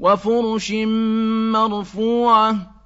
وفرش مرفوعة